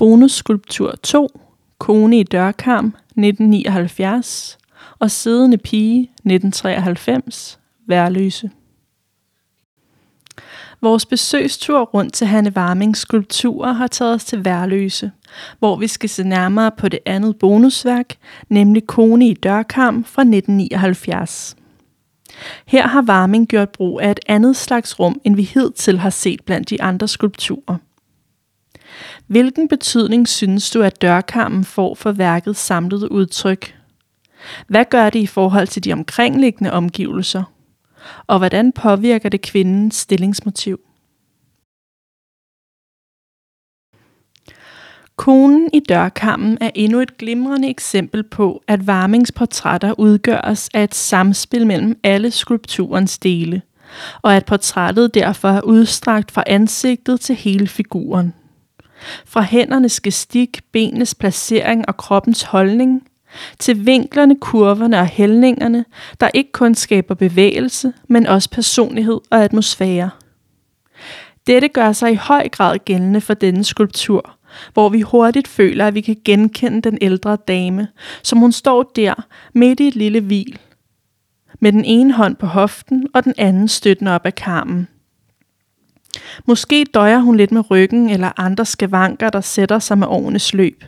Bonusskulptur 2, Kone i dørkarm, 1979 og Siddende pige, 1993, Værløse. Vores besøgstur rundt til Hanne Warmings skulpturer har taget os til Værløse, hvor vi skal se nærmere på det andet bonusværk, nemlig Kone i dørkarm fra 1979. Her har Warming gjort brug af et andet slags rum, end vi hidtil har set blandt de andre skulpturer. Hvilken betydning synes du, at dørkarmen får for værkets samlede udtryk? Hvad gør det i forhold til de omkringliggende omgivelser? Og hvordan påvirker det kvindens stillingsmotiv? Konen i dørkammen er endnu et glimrende eksempel på, at varmingsportrætter udgøres af et samspil mellem alle skulpturens dele, og at portrættet derfor er udstrakt fra ansigtet til hele figuren. Fra hændernes gestik, benenes placering og kroppens holdning, til vinklerne, kurverne og hældningerne, der ikke kun skaber bevægelse, men også personlighed og atmosfære. Dette gør sig i høj grad gældende for denne skulptur, hvor vi hurtigt føler, at vi kan genkende den ældre dame, som hun står der midt i et lille hvil, med den ene hånd på hoften og den anden støttende op ad karmen. Måske døjer hun lidt med ryggen eller andre skavanker, der sætter sig med årenes løb.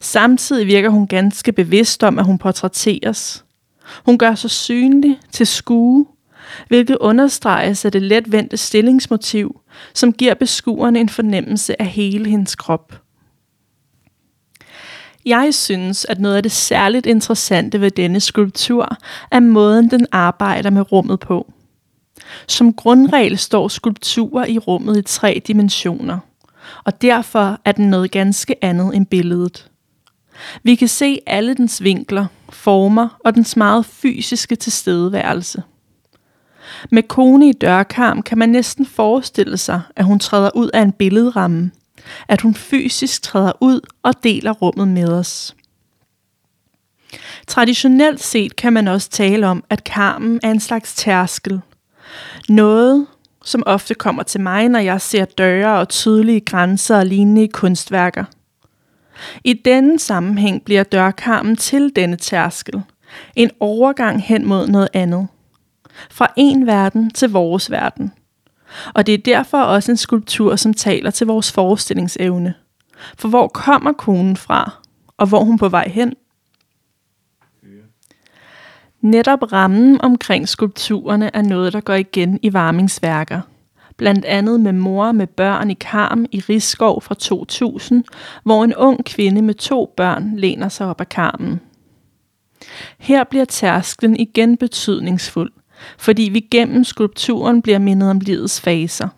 Samtidig virker hun ganske bevidst om, at hun portrætteres. Hun gør sig synlig til skue, hvilket understreges af det letvendte stillingsmotiv, som giver beskueren en fornemmelse af hele hendes krop. Jeg synes, at noget af det særligt interessante ved denne skulptur er måden, den arbejder med rummet på. Som grundregel står skulpturer i rummet i tre dimensioner, og derfor er den noget ganske andet end billedet. Vi kan se alle dens vinkler, former og dens meget fysiske tilstedeværelse. Med kone i dørkarm kan man næsten forestille sig, at hun træder ud af en billedramme, at hun fysisk træder ud og deler rummet med os. Traditionelt set kan man også tale om, at karmen er en slags tærskel. Noget, som ofte kommer til mig, når jeg ser døre og tydelige grænser og lignende kunstværker – i denne sammenhæng bliver dørkarmen til denne tærskel. En overgang hen mod noget andet. Fra en verden til vores verden. Og det er derfor også en skulptur, som taler til vores forestillingsevne. For hvor kommer konen fra, og hvor hun på vej hen? Netop rammen omkring skulpturerne er noget, der går igen i varmingsværker blandt andet med Mor med børn i karm i Rigskov fra 2000, hvor en ung kvinde med to børn læner sig op ad karmen. Her bliver tærsklen igen betydningsfuld, fordi vi gennem skulpturen bliver mindet om livets faser.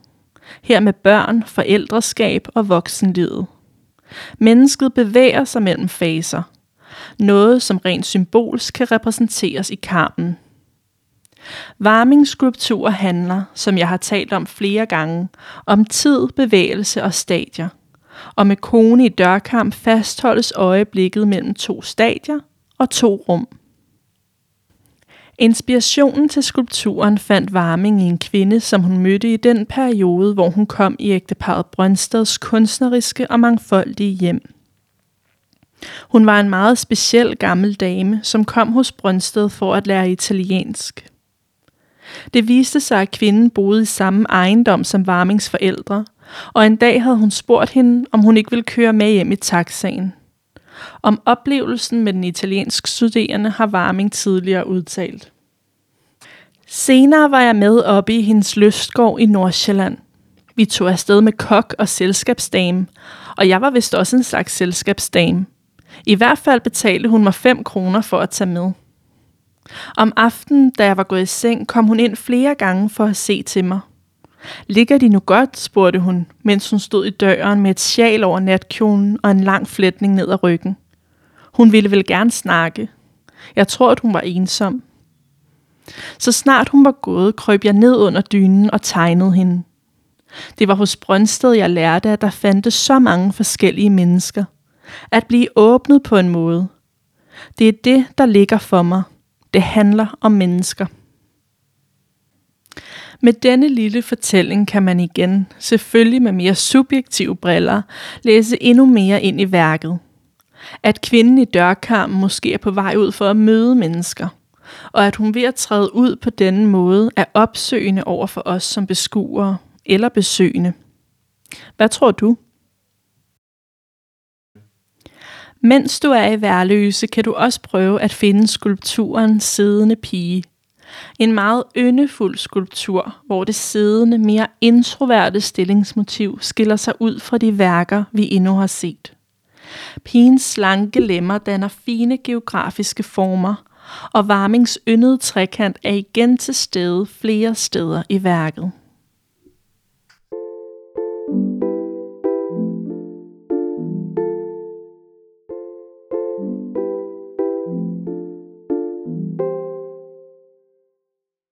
Her med børn, forældreskab og voksenlivet. Mennesket bevæger sig mellem faser. Noget, som rent symbolsk kan repræsenteres i karmen. Varmingsskulpturer handler, som jeg har talt om flere gange, om tid, bevægelse og stadier. Og med kone i dørkamp fastholdes øjeblikket mellem to stadier og to rum. Inspirationen til skulpturen fandt Varming i en kvinde, som hun mødte i den periode, hvor hun kom i ægteparet Brøndstads kunstneriske og mangfoldige hjem. Hun var en meget speciel gammel dame, som kom hos Brøndsted for at lære italiensk. Det viste sig, at kvinden boede i samme ejendom som Varmings forældre, og en dag havde hun spurgt hende, om hun ikke ville køre med hjem i taxaen. Om oplevelsen med den italiensk studerende har Varming tidligere udtalt. Senere var jeg med oppe i hendes lystgård i Nordsjælland. Vi tog afsted med kok og selskabsdame, og jeg var vist også en slags selskabsdame. I hvert fald betalte hun mig 5 kroner for at tage med. Om aftenen, da jeg var gået i seng, kom hun ind flere gange for at se til mig. Ligger de nu godt, spurgte hun, mens hun stod i døren med et sjal over natkjolen og en lang flætning ned ad ryggen. Hun ville vel gerne snakke. Jeg tror, at hun var ensom. Så snart hun var gået, krøb jeg ned under dynen og tegnede hende. Det var hos Brøndsted, jeg lærte, at der fandtes så mange forskellige mennesker. At blive åbnet på en måde. Det er det, der ligger for mig. Det handler om mennesker. Med denne lille fortælling kan man igen, selvfølgelig med mere subjektive briller, læse endnu mere ind i værket. At kvinden i dørkarmen måske er på vej ud for at møde mennesker, og at hun ved at træde ud på denne måde er opsøgende over for os som beskuere eller besøgende. Hvad tror du? Mens du er i værløse, kan du også prøve at finde skulpturen Siddende Pige. En meget yndefuld skulptur, hvor det siddende, mere introverte stillingsmotiv skiller sig ud fra de værker, vi endnu har set. Pigens slanke lemmer danner fine geografiske former, og Varmings yndede trekant er igen til stede flere steder i værket. thank you